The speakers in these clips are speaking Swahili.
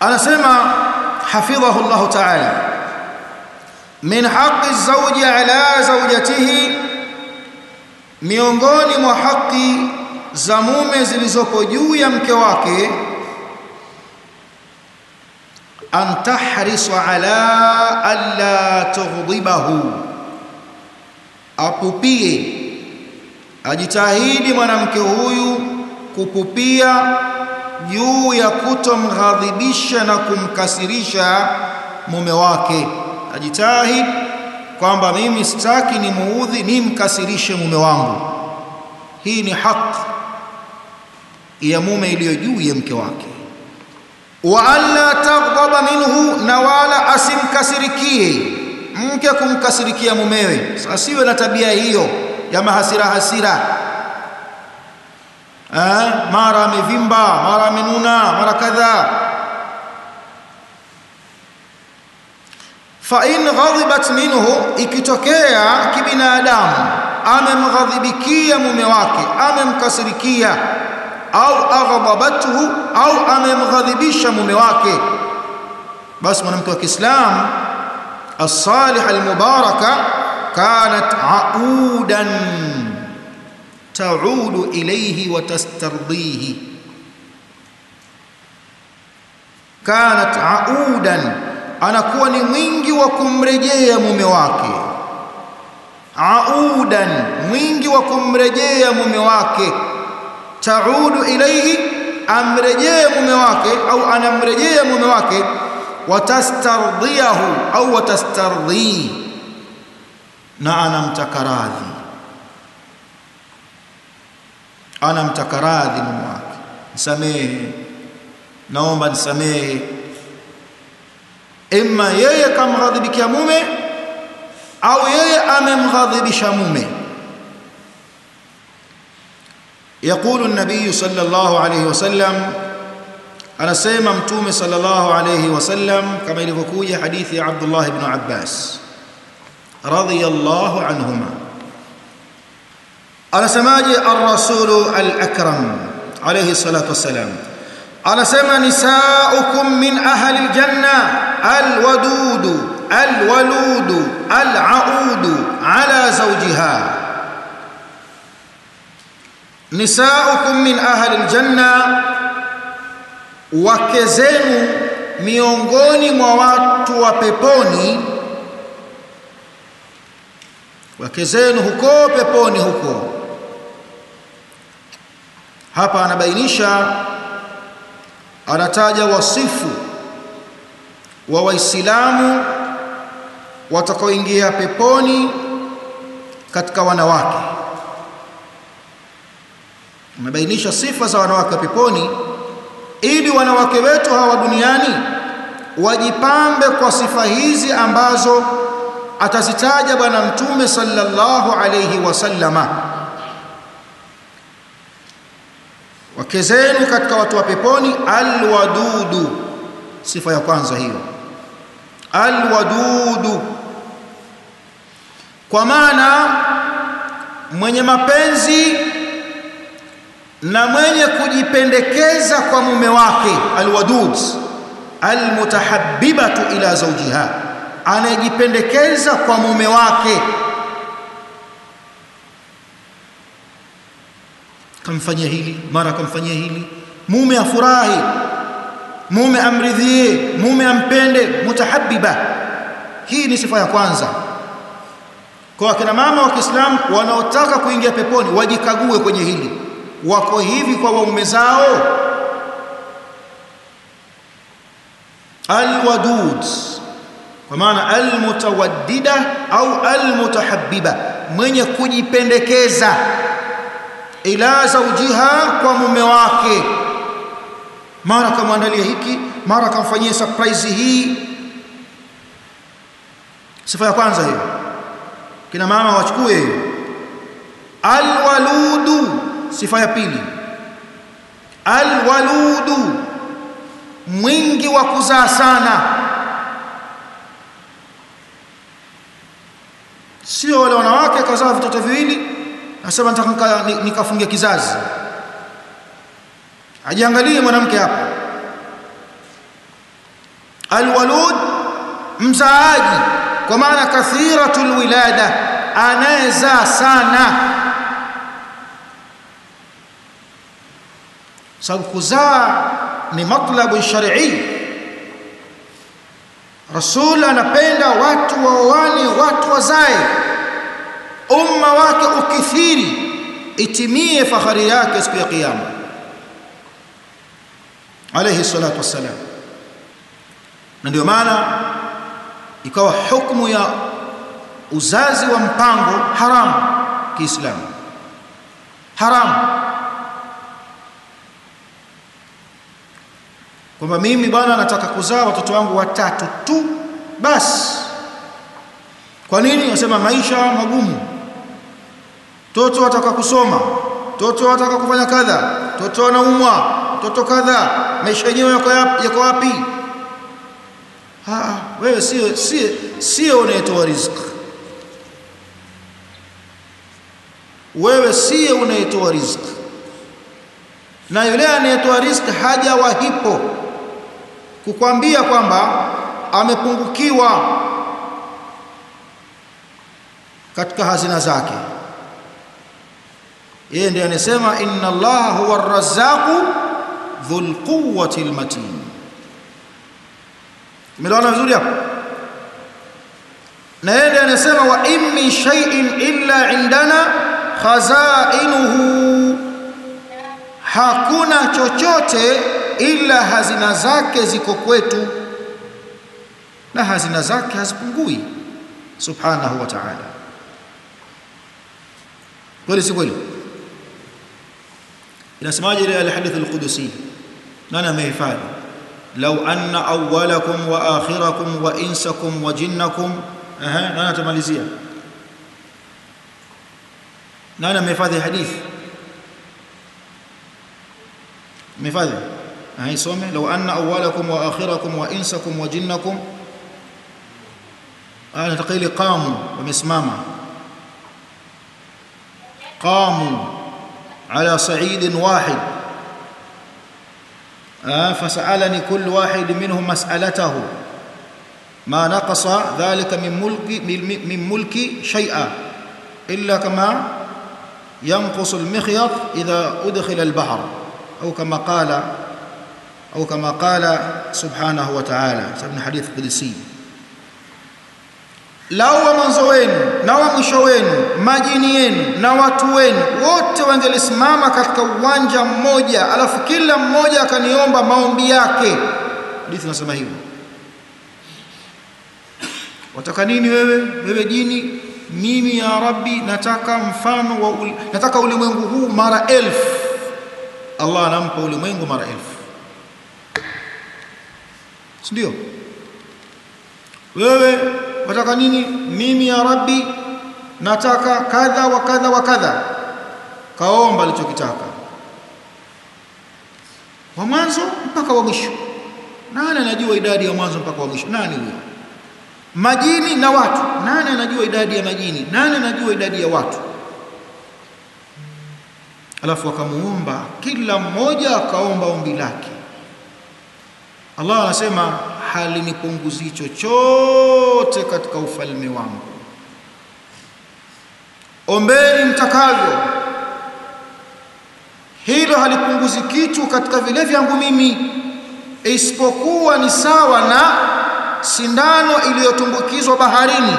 anasema hafidhahu Allah ta'ala min haqqi zawji ala zawjatihi miongoni mwa haki za mume zilizopo juu ya mke wake an tahrisu ala alla tughdhibahu apupie ajitahidi mwanamke huyu kupupia juu ya kutomghadhibisha na kumkasirisha mume wake. Ajitahid kwamba mimi sitaki nimuudhi nimkasirishe mume wangu. Hii ni haki ya mume iliyo juu ya mke wake. Wa alla taghdaba minhu na wala asimkasirikie mke kumkasirikia mumewe. Asiwe na tabia hiyo ya mahasira hasira eh, mara amevimba mara amenuna mara kadhaa fa in ghadibat minhu ikitokea kibinadamu amemghadhibikia mume wake amemkasirikia au aghdabathu au amemghadhibisha mume wake basi mwanamke wa Kiislamu as-salih al-mubaraka kanat audan taudu ilayhi wa tastardhihi kanat audan anakuwa ni mwingi wa kumrejea mume wake. Audan mwingi wa kumrejea mume wake. Taudu ilayhi amrejee mume wake au anamrejea mume wake. Watastardhiahu au watastardhi na anamtaka radhi anamtaka radhi mume wake nisamehe naomba nisamehe imma yeye kamghadhibikia mume au yeye amemghadhibisha mume يقول النبي صلى الله عليه وسلم anasema mtume sallallahu alayhi wasallam kama ilivyokuja hadithi ya Abdullah ibn Abbas radiyallahu anhuma anasemaje? Ar-rasulu al-akram alayhi salatu wassalam. Anasema nisaukum min ahli al-janna al-wadud al-walud al-aud ala zawjiha. Nisaukum min ahli al-janna wake miongoni mwa watu wa peponi wake zenu huko peponi huko hapa anabainisha anataja wasifu wa waislamu watakaoingia peponi katika wanawake. Anabainisha sifa za wanawake wa peponi ili wanawake wetu hawa duniani wajipambe kwa sifa hizi ambazo atazitaja bwana mtume sallallahu alayhi wasallama wake zenu katika watu wa peponi. Alwadudu. Sifa ya kwanza hiyo. Alwadudu. Kwa maana mwenye mapenzi na mwenye kujipendekeza kwa mume wake alwadud almutahabbibatu ila zawjiha anayejipendekeza kwa mume wake kamfanyia hili mara kamfanyia hili. Mume afurahi mume amridhie mume ampende mutahabiba hii ni sifa ya kwanza. Kwa akina mama wa Kiislamu wanaotaka kuingia peponi wajikague kwenye hili. Wako hivi kwa waume zao. Alwadud. Kwa maana almutawaddida au almutahabbiba. Mwenye kujipendekeza ila zawjiha kwa mume wake. Mara kamwandalia hiki mara kamfanyia surprise hii. Sifa ya kwanza hiyo. Kina mama wachukue. Hiyo alwaludu sifa ya pili. Alwaludu mwingi wa kuzaa sana. Sio wale wanawake kazaa vitoto viwili nasema nataka nikafungia kizazi. Ajiangalie mwanamke hapa. Alwalud mzaaji kwa maana kathiratul wilada anayezaa sana. Sababu kuzaa ni matlabu shar'i. Rasul anapenda watu waoane watu wazae umma wake ukithiri itimie fahari yake siku ya kiyama. Alayhi salatu wassalam. Na ndio maana ikawa hukumu ya uzazi wa mpango haramu kiislamu. Haramu. Kwamba mimi bwana nataka kuzaa watoto wangu watatu tu basi. Kwa nini? Nasema maisha magumu toto wataka kusoma toto wataka kufanya kadha toto wanaumwa toto kadha maisha yenyewe yako yako wapi? Wewe sio sio sio unayetoa riziki. Wewe sio unayetoa riziki. Na yule anayetoa riziki hajawahipo kukwambia kwamba amepungukiwa katika hazina zake yeye ndiye anasema inna allaha huwa arrazzaqu dhul quwwati almatin. Umeelewana vizuri hapo? Na yeye ndiye anasema wa in min shay'in illa indana khazainuhu. Hakuna chochote ila hazina zake ziko kwetu. Na hazina zake hazipungui. Subhanahu wa ta'ala. Kweli si kweli inasemaje ile alhadith alqudusi nani amehifadhi law anna awwalakum wa akhirakum wa insakum wa jinnakum ehe nani atamalizia nani amehifadhi hadithi mehifadhi aisome law anna awwalakum wa akhirakum wa insakum wa jinnakum ana taqili qamu qamu ala sa'id wahid فسألني كل واحد منهم مسألته. ما نقص ذلك من ملك من ملك شيئا. إلا كما ينقص المخيط إذا أدخل البحر. أو كما قال أو كما قال سبحانه وتعالى. ابن حديث قدسي. Lao wa mwanzo wenu na wa mwisho wenu majini yenu na watu wenu wote wangelisimama katika uwanja mmoja alafu kila mmoja akaniomba maombi yake. Hadithi nasema hivyo. Wataka nini wewe? Wewe jini? Mimi ya rabbi nataka mfano wa ul, nataka ulimwengu huu mara elfu. Allah anampa ulimwengu mara elfu. Sindio? Wewe wataka nini? Mimi ya rabbi nataka kadha wa kadha wa kadha. Kaomba alichokitaka. Wa mwanzo mpaka wa mwisho. Nani anajua idadi ya mwanzo mpaka wa mwisho? Nani huyo? Majini na watu. Nani anajua idadi ya majini? Nani anajua idadi ya watu? Alafu akamuomba kila mmoja akaomba ombi lake. Allah anasema halinipunguzi chochote katika ufalme wangu. Ombeni mtakavyo. Hilo halipunguzi kitu katika vile vyangu mimi isipokuwa ni sawa na sindano iliyotumbukizwa baharini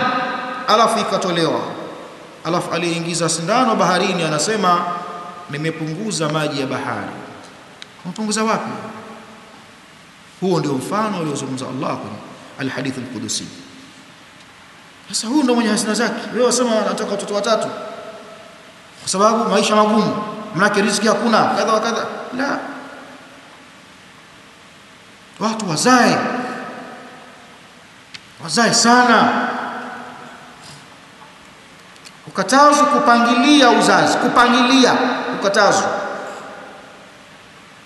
alafu ikatolewa. Alafu aliyeingiza sindano baharini anasema nimepunguza maji ya bahari. Kumpunguza wapi huo ndio mfano aliozungumza Allah kwenye alhadith alqudusi. Sasa huyu ndio mwenye hasina zake. Wewe wasema anataka watoto watatu. Kwa sababu maisha magumu. Mnake riziki hakuna. Kadha kadha. La. Watu wazae. Wazae sana. Ukatazwa kupangilia uzazi. Kupangilia. Ukatazwa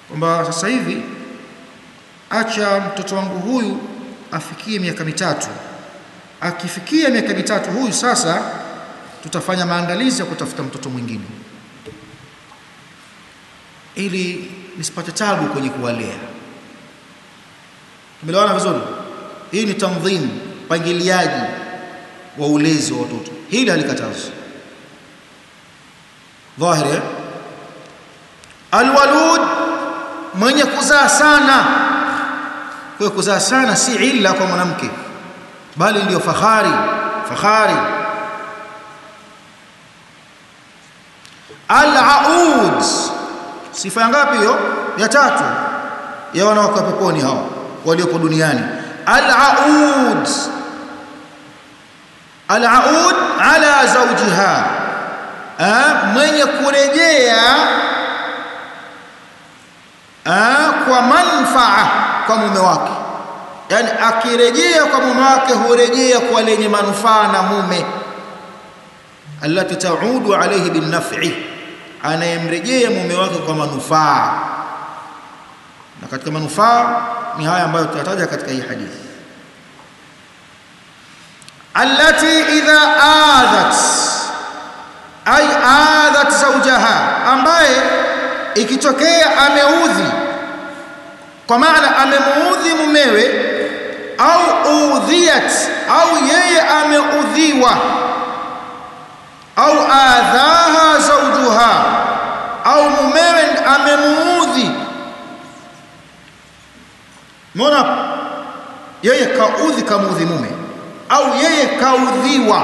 kwamba sasa hivi acha mtoto wangu huyu afikie miaka mitatu. Akifikia miaka mitatu huyu sasa tutafanya maandalizi ya kutafuta mtoto mwingine. Ili nisipate tabu kwenye kuwalea. Tumeelewana vizuri? Hii ni tanzim pangiliaji wa ulezi wa watoto. Hili halikatazwi dhahiri alwalud mwenye kuzaa sana kwa kuzaa sana si illa kwa mwanamke bali ndio fahari fahari. Al-aud sifa ngapi hiyo? Ya tatu ya wanawake peponi hao walioko duniani. Al-aud al-aud ala zawjiha mwenye kurejea kwa manfaa kwa mume wake. Yani akirejea kwa mume wake hurejea kwa lenye manufaa na mume. Allati taudu alayhi binaf'i anayemrejea mume wake kwa manufaa. Na katika manufaa ni haya ambayo tutataja katika hii hadithi. Allati idha adat ay adat zawjaha ambaye ikitokea ameudhi kwa maana amemuudhi mumewe au udhiyat au yeye ameudhiwa au adhaha zaujuha au mumewe amemuudhi. Mona yeye kaudhi kamuudhi mume au yeye kaudhiwa.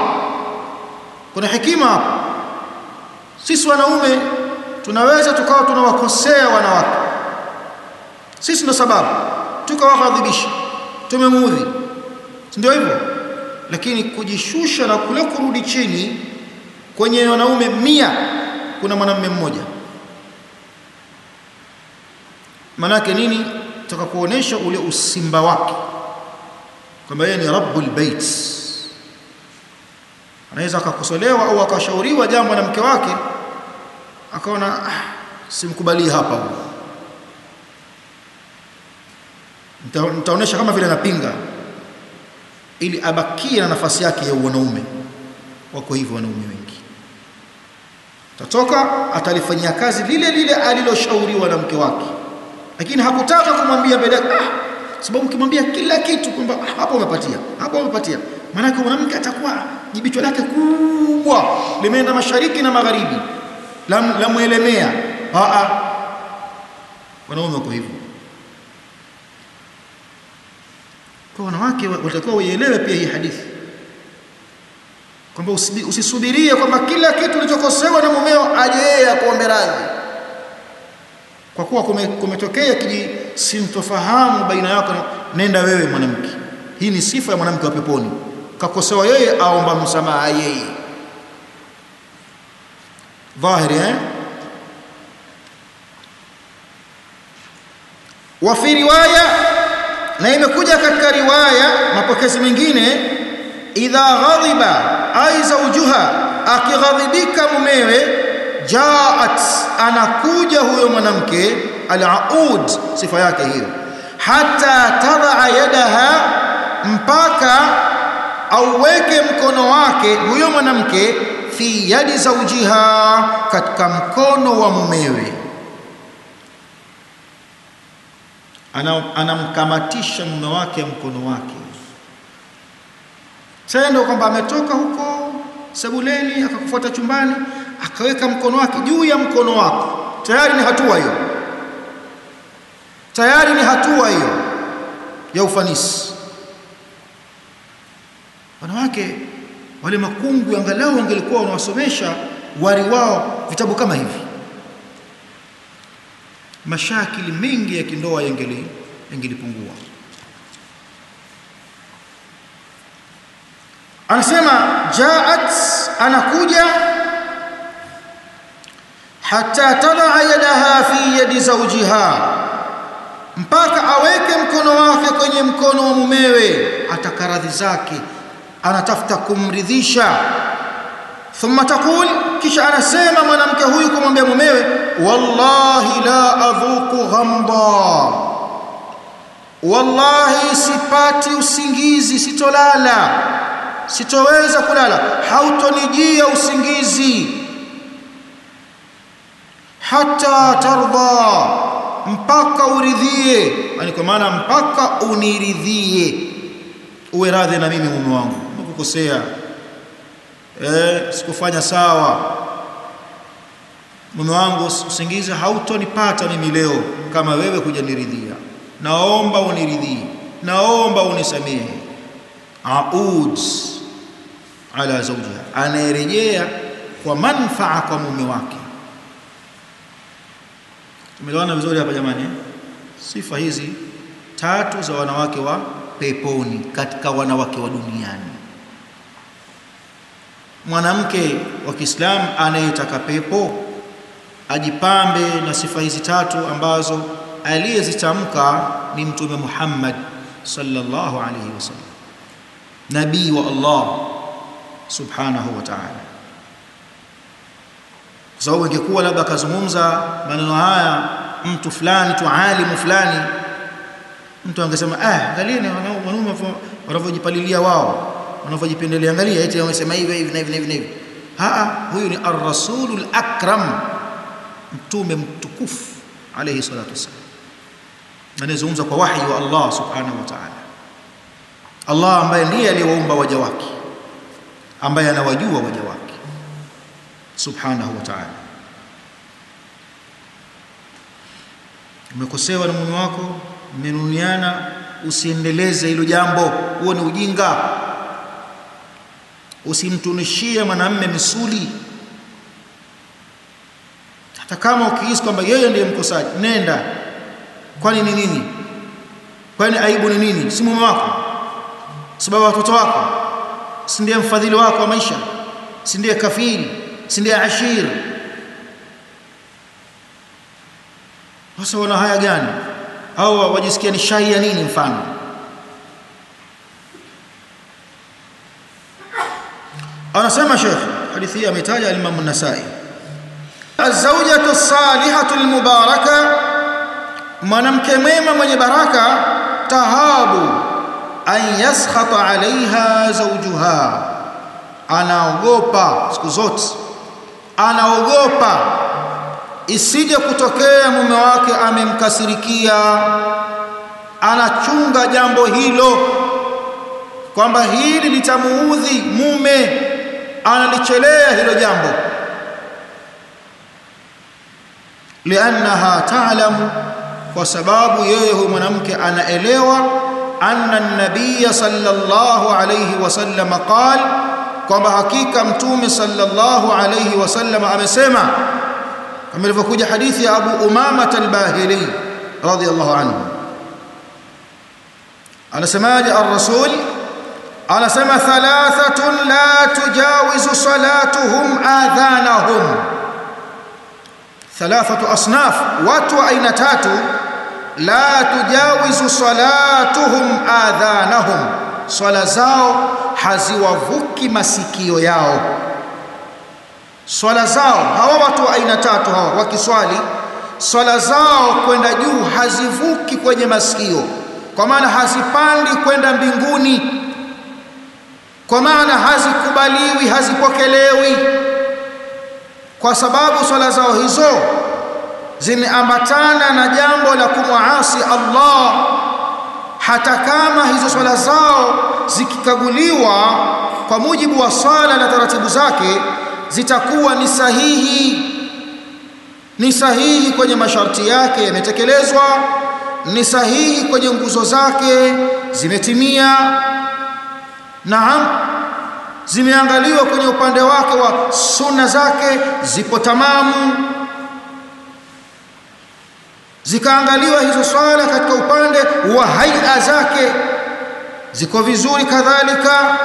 Kuna hekima hapo. Sisi wanaume tunaweza tukawa tunawakosea wanawake sisi ndo sababu. Tukawaghadhibisha tumemuudhi ndio hivyo. Lakini kujishusha na kule kurudi chini kwenye wanaume mia kuna mwanamume mmoja. Manake nini? Taka kuonesha ule usimba wake. Kwamba yeye ni rabbul bait. Anaweza akakosolewa au akashauriwa jambo na mke wake akaona ah, simkubalii hapa nitaonesha kama vile anapinga ili abakie na nafasi yake ya wanaume. Wako hivyo wanaume wengi. Tatoka atalifanyia kazi lile lile aliloshauriwa na mke wake. Lakini hakutaka kumwambia mbele ah sababu ukimwambia kila kitu kwamba ah, hapo umepatia hapo umepatia. Maana mwanamke atakuwa jibicho lake kubwa limeenda mashariki na magharibi la muelemea a a wanaume wako hivyo kwa wanawake watakuwa waielewe pia hii hadithi. Kwamba usisubirie kwamba kila kitu ulichokosewa na mumeo aje yeye akuombe radhi. Kwa kuwa kumetokea kiji sintofahamu baina yako nenda wewe mwanamke. Hii ni sifa ya mwanamke wa peponi. Kakosewa yeye aomba msamaha yeye. Dhahiri eh? Wa fi riwaya na imekuja katika riwaya mapokezi mengine idha ghadhiba ai zaujuha akighadhibika mumewe jaat anakuja huyo mwanamke al-aud sifa yake hiyo hata tadaa yadaha mpaka auweke mkono wake huyo mwanamke fi yadi zaujiha katika mkono wa mumewe anamkamatisha mume wake mkono wake. Sasa ndio kwamba ametoka huko sebuleni akakufuata chumbani akaweka mkono wake juu ya mkono wako. Tayari ni hatua hiyo. Tayari ni hatua hiyo ya ufanisi. Wanawake wale makungu angalau wangelikuwa wanawasomesha wari wao vitabu kama hivi mashakili mengi ya kindoa yangeli yangelipungua. Anasema jaat anakuja hata tadaa yadaha fi yadi zawjiha mpaka aweke mkono wake kwenye mkono wa mumewe atakaradhi zake anatafuta kumridhisha thumma taqul kisha anasema mwanamke huyu kumwambia mumewe wallahi la adhuku ghamda. Wallahi sipati usingizi sitolala. Sitoweza kulala. Hautonijia usingizi. Hata tarda mpaka uridhie. Yani kwa maana mpaka uniridhie. Uwe radhi na mimi mume wangu. Nimekukosea eh sikufanya sawa. Mume wangu usingizi hautonipata mimi leo kama wewe kujaniridhia naomba uniridhie naomba unisamehe. Aud ala zawjiha. Anarejea kwa manfaa kwa mume wake. Tumeelewana vizuri hapa jamani sifa hizi tatu za wanawake wa peponi katika wanawake wa duniani mwanamke wa Kiislamu anayetaka pepo ajipambe na sifa hizi tatu ambazo aliyezitamka ni mtume Muhammad sallallahu alayhi wasallam nabii wa Allah subhanahu wa ta'ala. Kwa sababu ingekuwa labda akazungumza maneno haya mtu fulani tu alimu fulani mtu angesema ah angalieni wanaume wanavyojipalilia wao wanavyojipendelea angalia eti wamesema hivi hivi na hivi na hivi na hivi. Haa huyu ni ar-rasulul akram mtume mtukufu alayhi salatu wasallam anazungumza kwa wahi wa Allah subhanahu wa ta'ala. Allah ambaye ndiye aliyewaumba waja wake ambaye anawajua waja wake subhanahu wa ta'ala. Umekosewa na mume wako mmenuniana usiendeleze hilo jambo huo ni ujinga usimtunishie mwanamme misuli. Hata kama ukihisi kwamba yeye ndiye mkosaji nenda. Kwani ni nini? Kwani aibu ni nini? Si mume wako? Sababu watoto wako? Si ndiye mfadhili wako wa maisha? Si ndiye kafiri? Si ndiye ashir? Sasa wana haya gani? Au wajisikia ni shai ya nini mfano anasema Sheikh hadithi hii ametaja al-Imam an-Nasa'i. Az-zawjatu as-salihatu al-mubaraka mwanamke mwema mwenye baraka tahabu an yaskhata alaiha zawjuha. Anaogopa siku zote. Anaogopa isije kutokea mume wake amemkasirikia. Anachunga jambo hilo kwamba hili litamuudhi mume analichelea hilo jambo. Liannaha ta'lamu kwa sababu yeye huyo mwanamke anaelewa anna an-nabiy sallallahu alayhi wasallam qal kwamba hakika mtume sallallahu alayhi wasallam amesema kama ilivyokuja hadithi ya Abu Umama al-Bahili radiyallahu anhu. Anasemaje ar-rasul anasema thalathatun la tujawizu salatuhum adhanahum. Thalathatu asnaf watu wa aina tatu la tujawizu salatuhum adhanahum. Swala zao haziwavuki masikio yao. Swala zao hawa watu wa aina tatu hawa wakiswali swala zao kwenda juu hazivuki kwenye masikio. Kwa maana hazipandi kwenda mbinguni kwa maana hazikubaliwi hazipokelewi. Kwa sababu swala zao hizo zimeambatana na jambo la kumwaasi Allah. Hata kama hizo swala zao zikikaguliwa kwa mujibu wa swala na taratibu zake zitakuwa ni sahihi. Ni sahihi kwenye masharti yake yametekelezwa ni sahihi kwenye nguzo zake zimetimia naam zimeangaliwa kwenye upande wake wa sunna zake zipo tamamu. Zikaangaliwa hizo swala katika upande wa haia zake ziko vizuri kadhalika.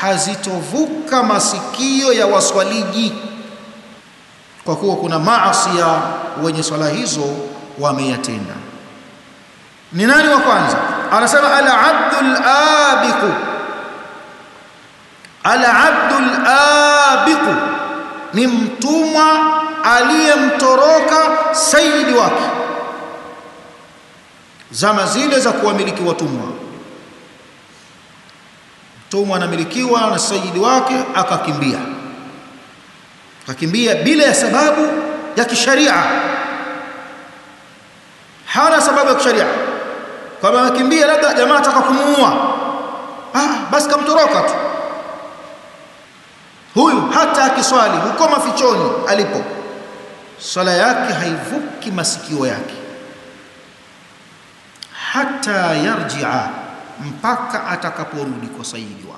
Hazitovuka masikio ya waswaliji kwa kuwa kuna maasi ya wenye swala hizo wameyatenda. Ni nani wa kwanza? Anasema al-abdul abiqu al-abdul abiqu ni mtumwa aliyemtoroka saidi wake. Zama zile za kuwamiliki watumwa. Mtumwa anamilikiwa na saidi wake akakimbia. Akakimbia bila ya sababu ya kisharia. Hana sababu ya kisharia. Kwamba amekimbia labda jamaa ataka kumuua huyu hata akiswali huko mafichoni alipo. Swala yake haivuki masikio yake. Hata yarjia mpaka atakaporudi kwa wake